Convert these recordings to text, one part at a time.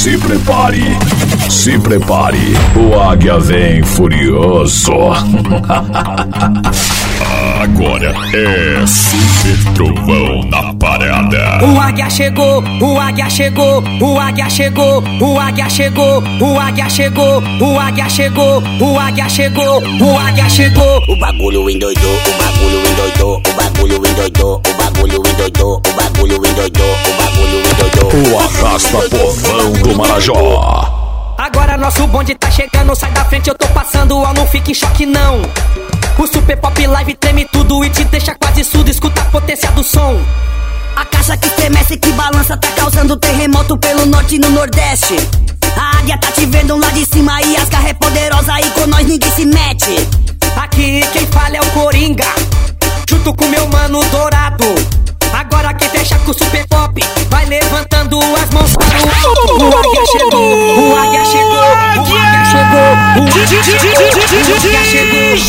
Se prepare, se prepare, o águia vem furioso. Agora é Super Trovão na parada. O águia chegou, o águia chegou, o águia chegou, o águia chegou, o águia chegou, o águia chegou, o águia chegou, o águia chegou. O bagulho endoidou, o bagulho endoidou, o bagulho endoidou, o bagulho endoidou, o bagulho endoidou, o bagulho endoidou. O arrasta povão do Marajó. Agora nosso bonde tá chegando, sai da frente, eu tô passando, ó, não fique em choque não. O Super Pop Live treme tudo e te deixa quase surdo, escuta a potência do som. A caixa que estremece, que balança, tá causando terremoto pelo norte e no nordeste. A águia tá te vendo lá de cima e as garras é poderosa e com nós ninguém se mete. Aqui quem fala é o Coringa, junto com meu mano Dourado. Agora quem deixa com o Super Pop vai levantando as mãos para o alto. Chegou, o águia chegou, o águia chegou, o águia chegou, o águia chegou, o águia chegou, o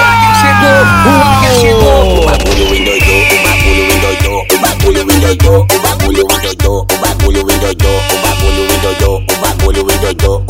águia chegou, o águia chegou. O bagulho endoidou, o bagulho endoidou, o bagulho endoidou, o bagulho endoidou, o bagulho endoidou, o bagulho endoidou, o bagulho endoidou.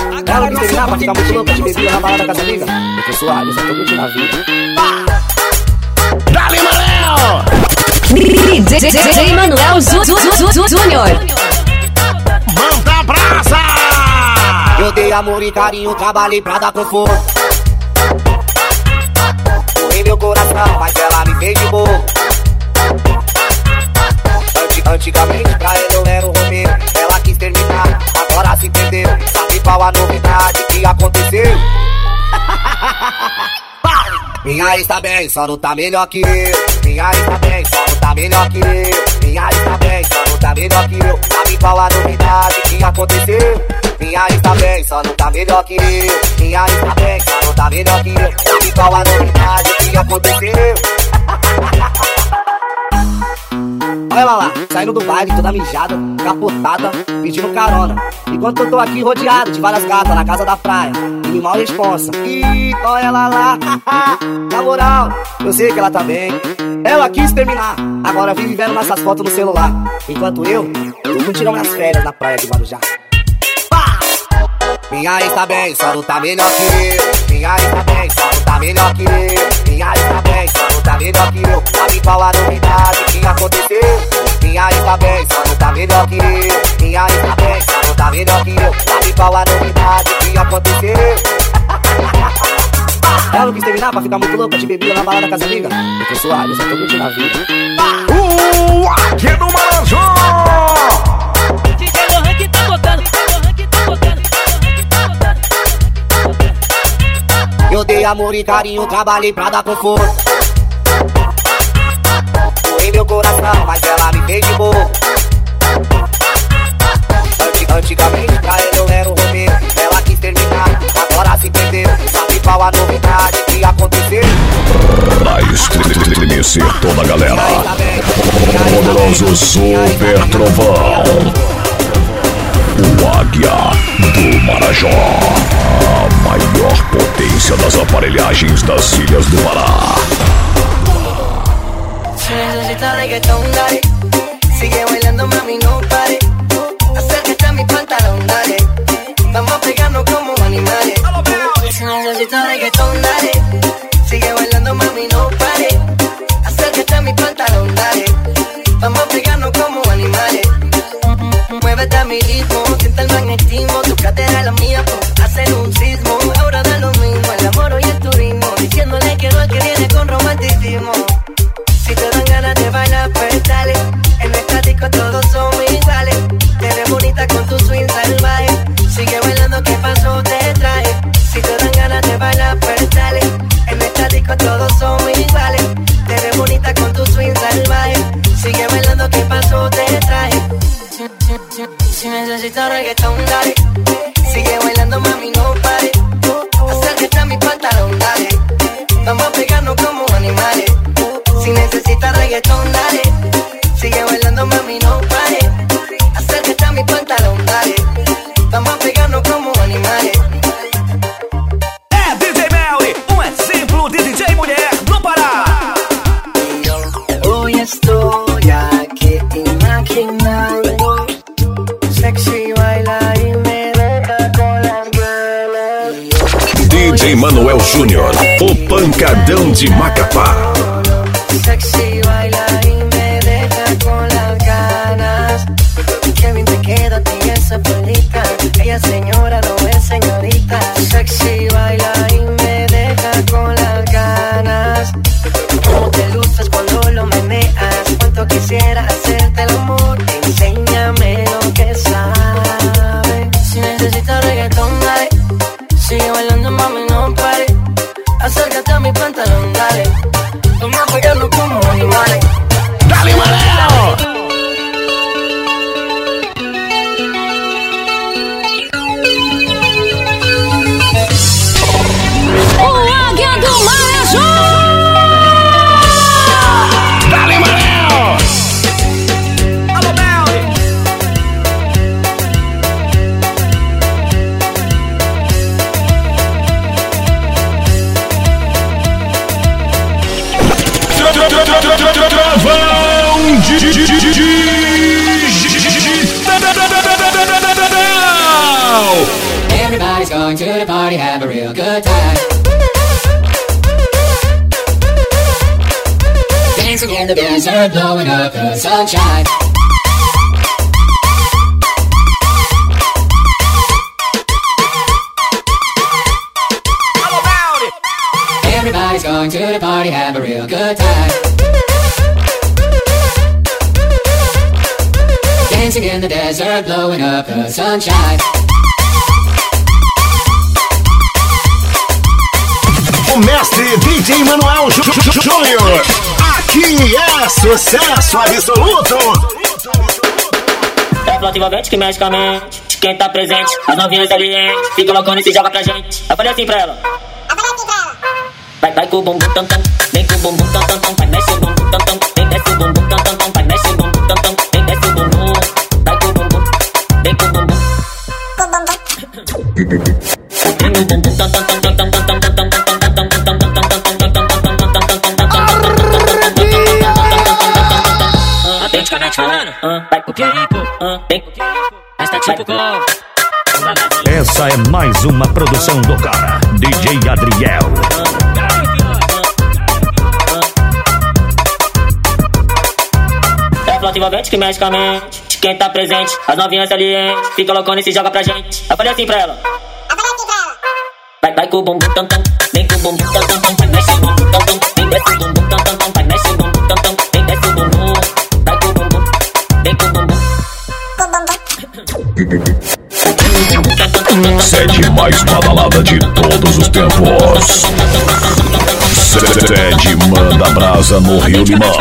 Ela que terminar pra ficar muito louca de bebida na balada com as amigas. Eu tô suave, eu só tô curtindo a vida. Dali, Manel! DJ Manuel Zu- Zu- Zu- Zu- Júnior. Manda brasa! Eu dei amor e carinho, trabalhei pra dar conforto. Minha ex tá bem, só não tá melhor que eu Minha ex tá bem, só não tá melhor que eu Minha ex tá bem, só não tá melhor que eu Sabe qual a novidade que aconteceu? Minha ex tá bem, só não tá melhor que eu Minha ex tá bem, só não tá melhor que eu Sabe qual a novidade que aconteceu? Olha ela lá, saindo do baile, toda mijada, capotada, pedindo carona. Enquanto eu tô aqui rodeado de várias gatas na casa da praia, e me mal responsa. Ih, olha ela lá, na moral, eu sei que ela tá bem. Ela quis terminar, agora vive vendo nossas fotos no celular. Enquanto eu, tô curtindo minhas férias na praia de Guarujá. Minha ex tá bem, só não tá melhor que eu. Minha ex tá bem, só não tá melhor que eu. Minha ex tá bem, só não tá melhor que eu. Sabe qual a novidade que aconteceu? Minha ex tá bem, só não tá melhor que eu. Minha ex tá bem, só não tá melhor que eu. Sabe qual a aconteceu? Ela não quis terminar pra ficar muito louca de bebida na balada com as amigas. Eu tô suave, eu só tô curtindo a vida. O Águia do Marajó! DJ Lohan que tá botando, Lohan que tá Eu dei amor e carinho, trabalhei pra dar conforto. Em meu coração, mas ela me fez de. Anti- Antigamente pra ela eu era o Romeu se perdeu Sabe qual a novidade que aconteceu? Pra estremecer toda a galera. Tá Poderoso Super Trovão. O Águia do Marajó. A maior potência das aparelhagens das Ilhas do Pará. Reggaetón, dale. Sigue bailando, mami, no pare. Acércate a mi pantalón, dale. Vamos a pegarnos como animales. Reggaetón, dale. Sigue bailando, mami, no pare. reggaeton, dale. Júnior, o pancadão de Macapá. we're blowing up the sunshine. Everybody's going to the party, have a real good time. Dancing in the desert, blowing up the sunshine. O mestre DJ Manuel Júnior. Sucesso absoluto! É plativamente que magicamente quem tá presente, as novinhas alientes, fica loucona e se joga pra gente. Eu falei assim pra ela. Eu assim pra ela. Vai, vai com o bumbum tam tam, vem com o bumbum tam tam tam, vai mexe o bumbum tam tam, vem desce o bumbum tam tam tam, vai mexe o bumbum tam tam, vem desce o bumbum, vai com o bumbum, vem com o bumbum. Com o bumbum. Vem o bumbum tam tam tam. Essa é mais uma produção do cara, DJ Adriel. É relativamente que medicamente, quem tá presente, as novinhas salientes, fica loucona e se joga pra gente. Eu falei assim pra ela. Vai, vai com o bumbum tam tam, vem com o bumbum tam Sede mais badalada de todos os tempos. Sede manda brasa no Rio Limão.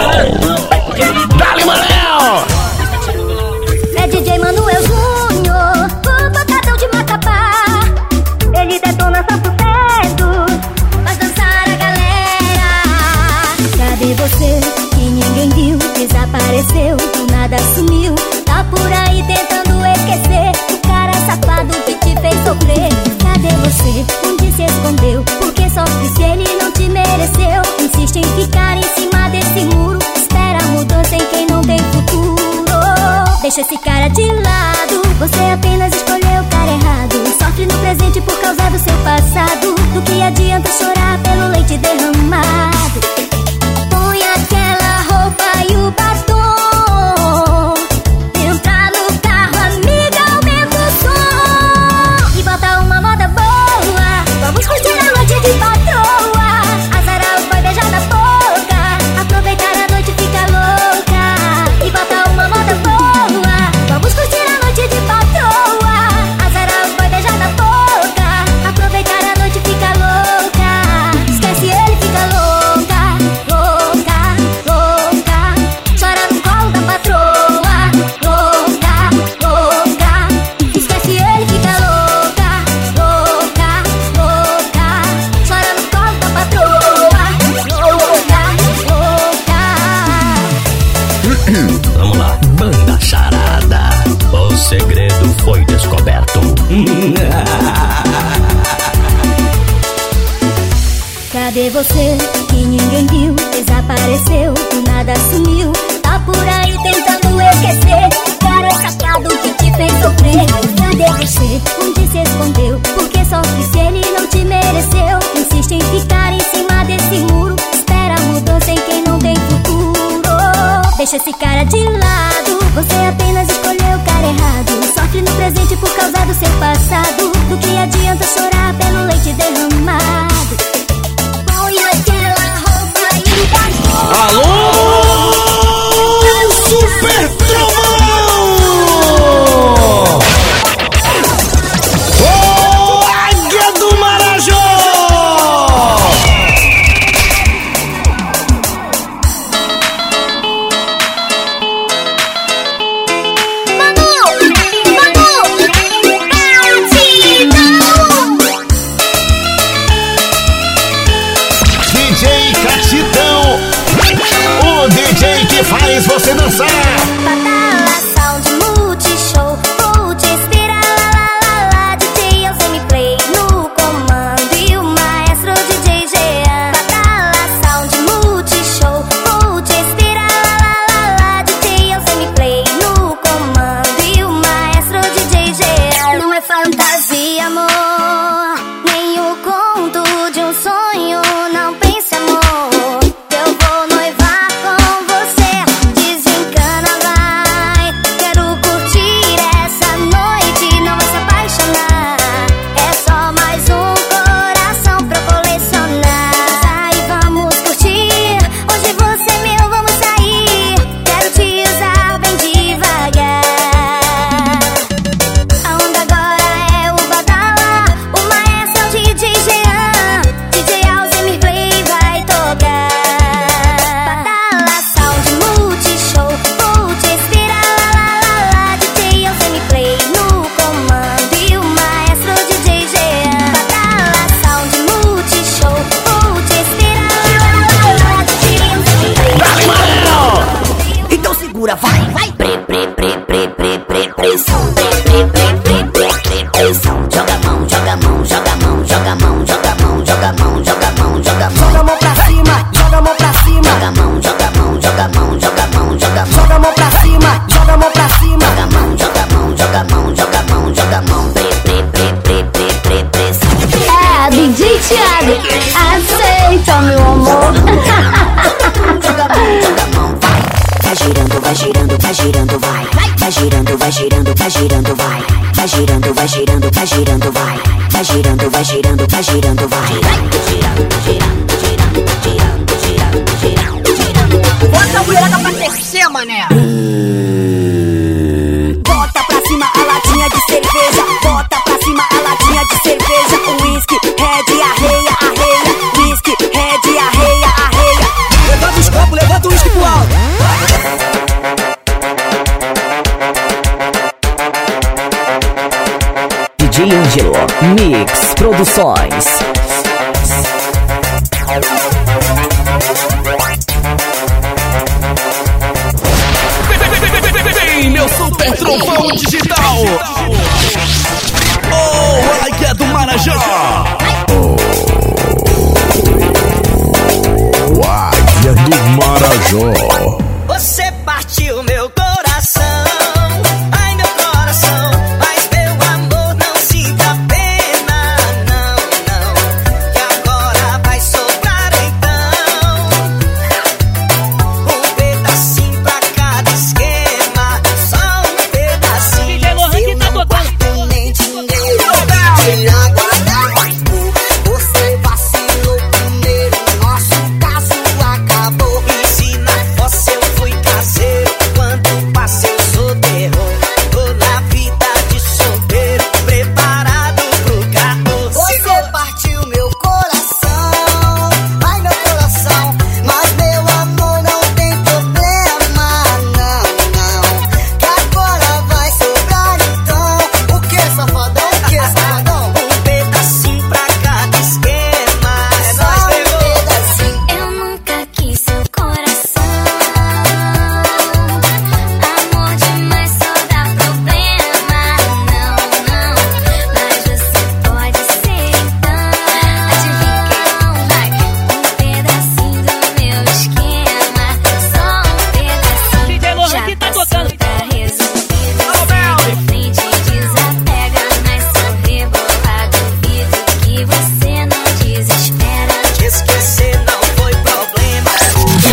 vai girando, vai. Girando, girando, girando, girando, girando, girando, girando. Bota a mulherada pra crescer, mané. Bota pra cima a latinha de cerveja. Bota pra cima a latinha de cerveja. O whisky, red, arreia, arreia. Whisky, red, arreia, arreia. Levanta os copos, levanta o whisky pro alto. DJ Angelo Mix. Produções.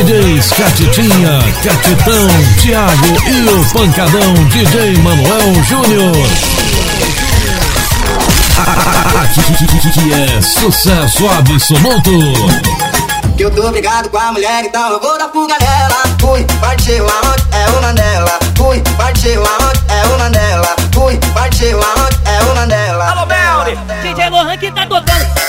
DJs Catitinha, Catitão, Thiago e o pancadão DJ Manuel Júnior. Aqui é sucesso absoluto que eu tô brigado com a mulher, então eu vou dar fuga nela. Fui, partiu aonde é o Mandela. Fui, partiu aonde é o Mandela. Fui, partiu aonde é o Mandela. Alô, Belly, DJ Lohan que tá tocando.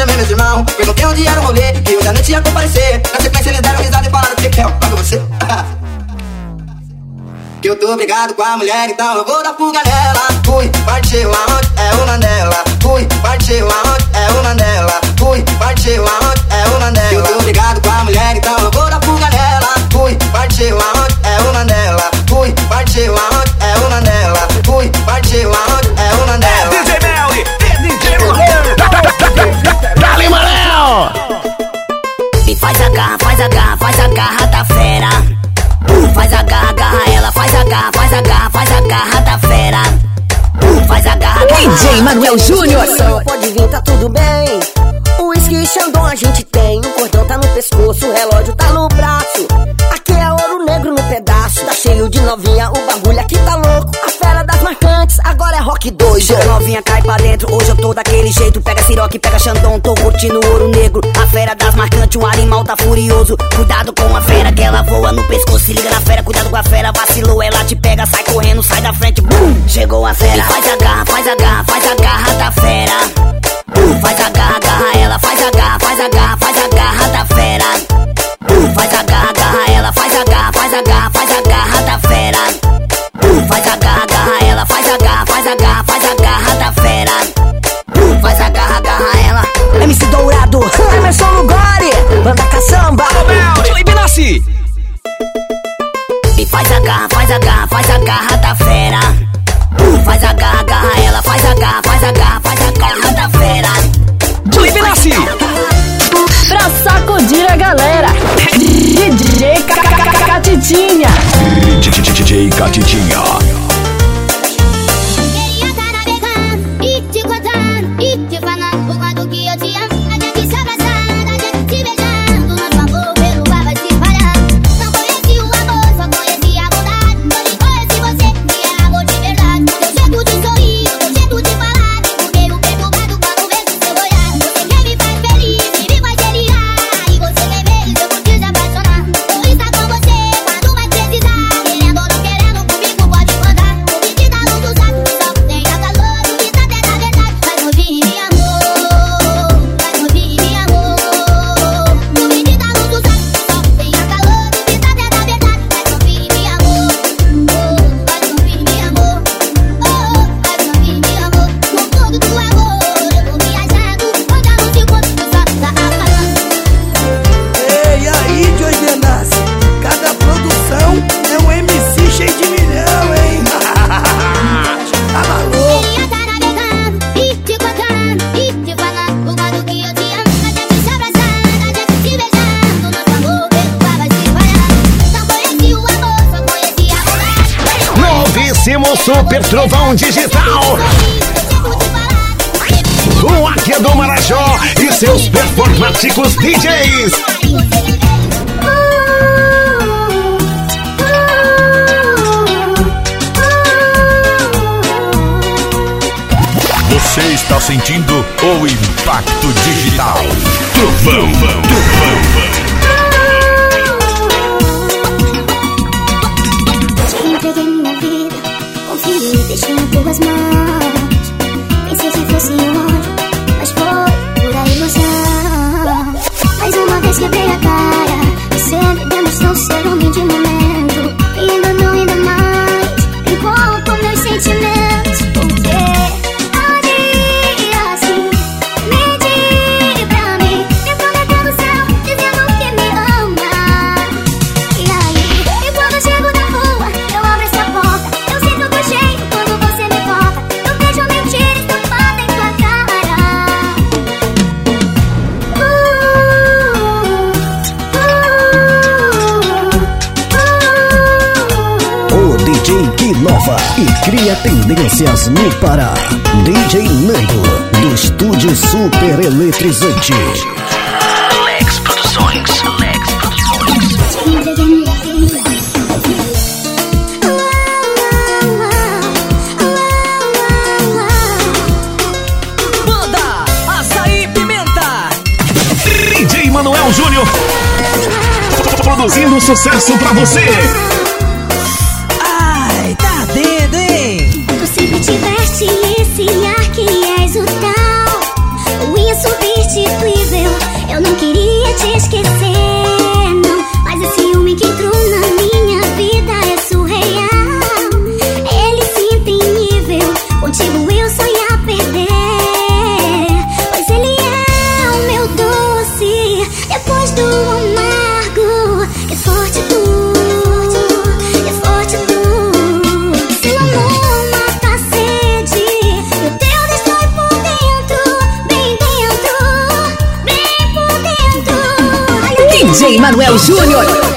Chamei meus irmãos. Perguntei onde era o rolê, que eu já nem tinha comparecer. Na sequência eles deram risada e falaram que que é, paga você. que eu tô brigado com a mulher, então eu vou dar fuga nela. Fui, partiu aonde? É uma dela. Fui, partiu aonde? É uma dela. Fui, partiu aonde? É uma dela. Que eu tô brigado com a mulher, então eu vou dar fuga nela. Fui, partiu aonde? Curtindo ouro negro. A fera das marcantes, o animal tá furioso. Cuidado com a fera que ela voa no pescoço. Se liga na fera, cuidado com a fera. Vacilou, ela te pega, sai correndo, sai da frente. Bum! Chegou a fera. E faz a garra, faz a garra, faz a garra da fera. Uh, faz a garra, garra ela, faz a garra, faz a garra, faz a garra da fera. Uh, faz a garra, garra ela, faz a garra, faz a garra, faz a garra da fera. Uh, faz a garra, garra ela, faz a garra, faz a garra Caçamba. Joey Benassi! E faz a garra, faz a garra, faz a garra da fera. Uh, faz a garra, garra ela, faz a garra, faz a garra, faz a garra da fera. Joey Benassi! Pra sacudir a galera. DJ Catitinha. DJ Catitinha. Impacto digital. Trovão, trovão. Te entreguei minha vida, confio e deixei em tuas mãos. Pensei que fosse um anjo, mas foi pura ilusão. Mais uma vez quebrei a cara, você me demonstrou ser homem de. Tendências no Pará. DJ Nando, do estúdio super eletrizante. Alex Produções. Alex Banda Açaí Pimenta. DJ Manuel Júnior. Produzindo sucesso pra você. Dentro DJ Manuel Júnior.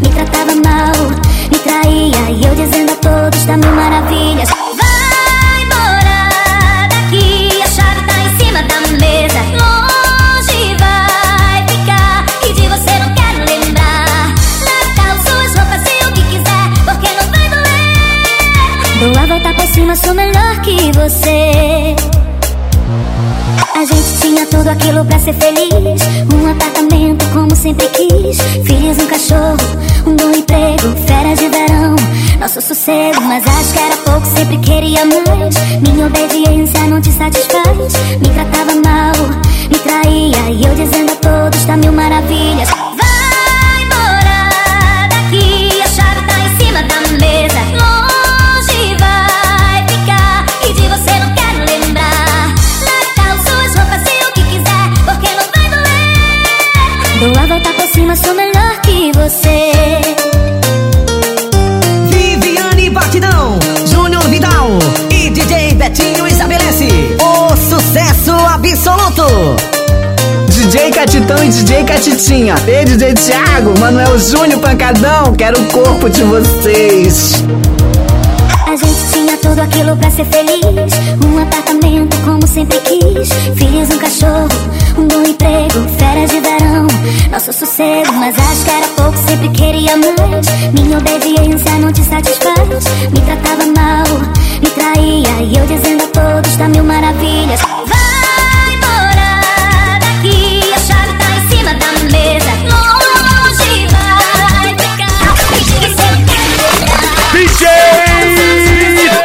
Me tratava mal, me traía. E eu dizendo a todos tá mil maravilhas. Vai embora daqui, a chave tá em cima da mesa. Longe vai ficar, e de você não quero lembrar. Natal, suas roupas e o que quiser, porque não vai doer. Dou a volta por cima, sou melhor que você. A gente tinha tudo aquilo pra ser feliz. Um apartamento como sempre quis. Mas acho que era pouco, sempre queria mais. Minha obediência não te satisfaz. Me tratava mal, me traía. E eu dizendo a todos, tá mil maravilhas. Catitão e DJ Catitinha. Ei, DJ Thiago, Manuel Júnior Pancadão, quero o corpo de vocês. A gente tinha tudo aquilo pra ser feliz. Um apartamento como sempre quis. Fiz um cachorro, um bom emprego, férias de verão. Nosso sossego, mas acho que era pouco, sempre queria mais. Minha obediência não te satisfaz. Me tratava mal, me traía. E eu dizendo a todos, tá mil maravilhas. Vai DJ ficha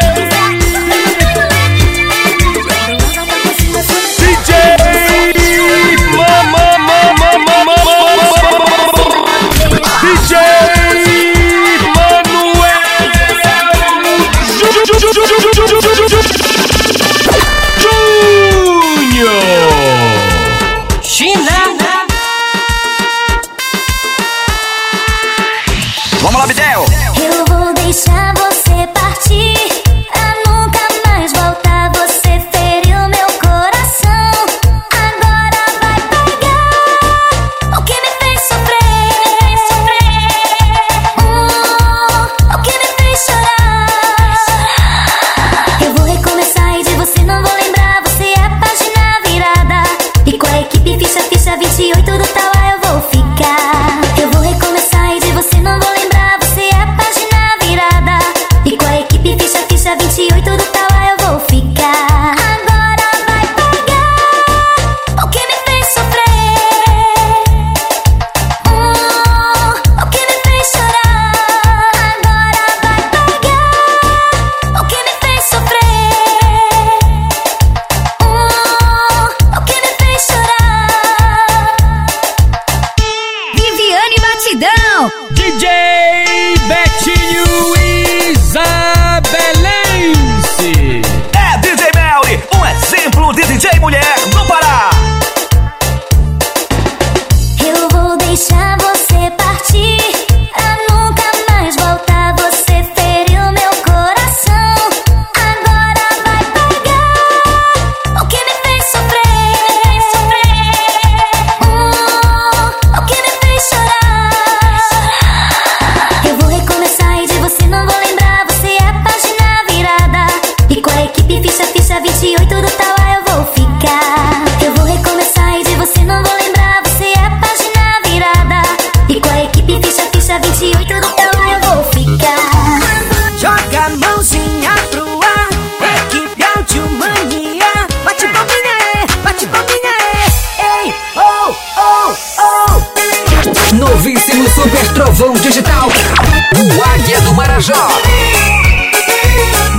Super Trovão Digital. O Águia do Marajó.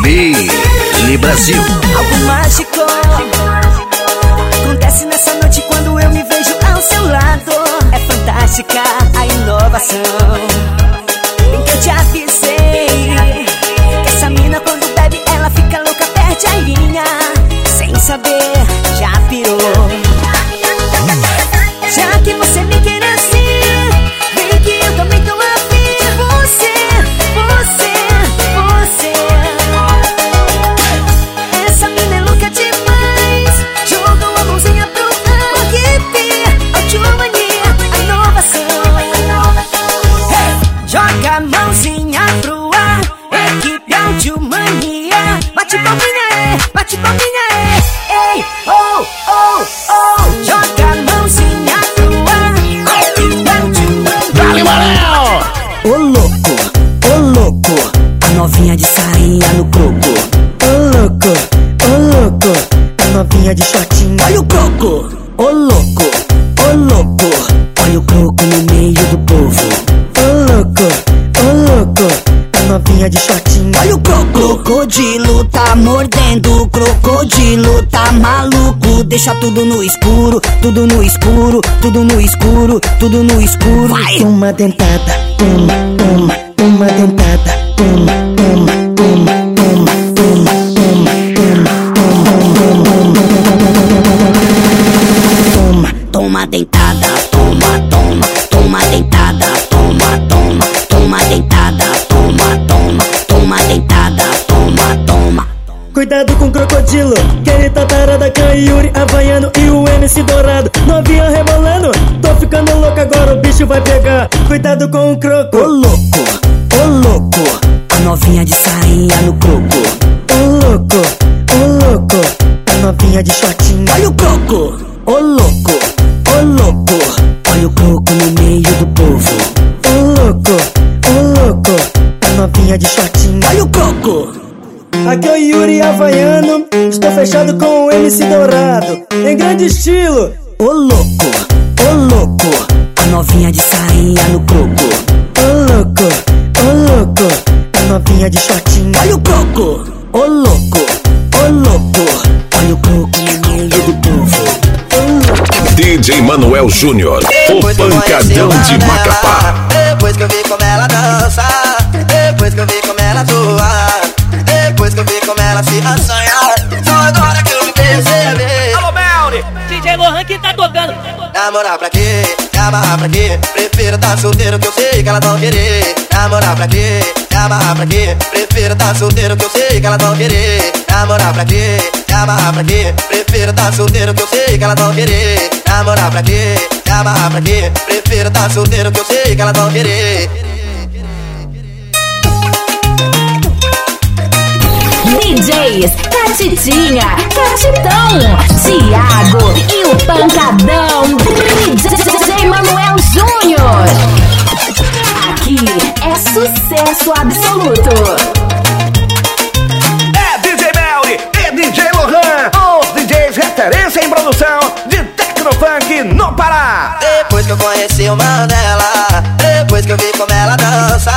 Billy Brasil. Algo mágico acontece nessa noite quando eu me vejo ao seu lado. É fantástica a inovação. Bem que eu te avisei novinha de sainha no croco. Ô louco, ô louco, a novinha de shortinho. Olha o croco, ô louco, ô louco, olha o croco no meio do povo. Ô louco, ô louco, a novinha de shortinho. Olha o croco. Crocodilo tá mordendo, crocodilo tá maluco. Deixa tudo no escuro, tudo no escuro, tudo no escuro, tudo no escuro. Vai. Toma dentada, toma, toma, toma dentada, toma, ele tá tarada com a Yuri Havaiano e o MC Dourado. Novinha rebolando, tô ficando louco agora, o bicho vai pegar. Cuidado com o croco. Ô louco, ô louco, a novinha de sainha no croco. Ô louco, ô louco, a novinha de shortinho. Olha o croco, ô louco, ô louco, olha o croco no meio do povo. Ô louco, ô louco, a novinha de shortinho. Olha o croco. Aqui é o Yuri Havaiano, estou fechado com o MC Dourado. Em grande estilo. Ô louco, ô louco, a novinha de sainha no croco. Ô louco, ô louco, a novinha de shortinho. Olha o croco, ô louco, ô louco, olha o croco no meio do povo. DJ Manuel Júnior, o pancadão de Macapá. Depois que eu vi como ela dança, depois que eu vi como ela atua, depois que eu vi como ela se assanha, Namorar pra quê? Me amarrar pra quê? Prefiro tá solteiro que eu sei que elas vão querer. Namorar pra quê? Me amarrar pra quê? Prefiro tá solteiro que eu sei que elas vão querer. Namorar pra quê? Me amarrar pra quê? Prefiro tá solteiro que eu sei que elas vão querer. Namorar pra quê? Me amarrar pra quê? Prefiro tá solteiro que eu sei que elas vão querer. DJs Catitinha, Catitão, Thiago e o Pancadão. DJ Manuel Júnior. Aqui é sucesso absoluto. É DJ Melly e DJ Lohan, os DJs referência em produção de Tecnofunk no Pará. Depois que eu conheci o Mandela, depois que eu vi como ela dança,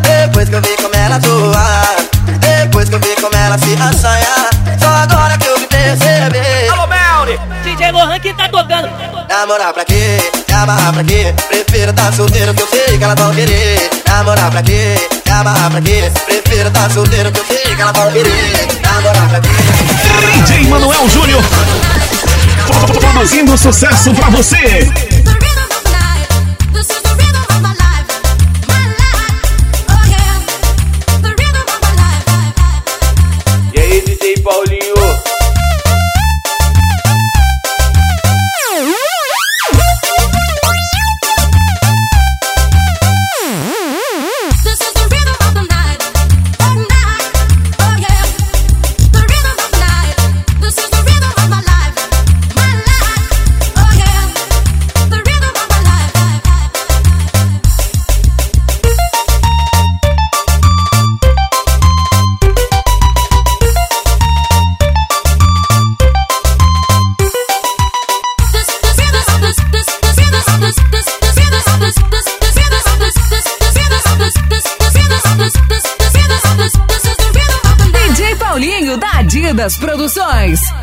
depois que eu vi como ela atua, depois que eu vi como ela se assanha, só agora que eu me percebi. Alô, Melly, DJ Lohan que tá tocando. Namorar pra quê? Amarrar pra quê? Prefiro tá solteiro que eu sei que elas vão querer. Namorar pra quê? Amarrar pra quê? Prefiro tá solteiro que eu sei que elas vão querer. Namorar pra quê? DJ Manuel Júnior, produzindo sucesso pra você.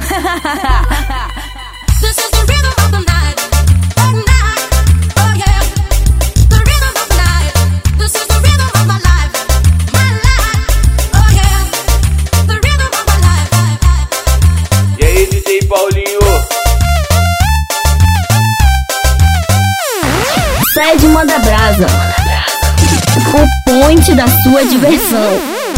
This. E aí, DJ Paulinho? Sai de moda brasa. O ponte da sua diversão.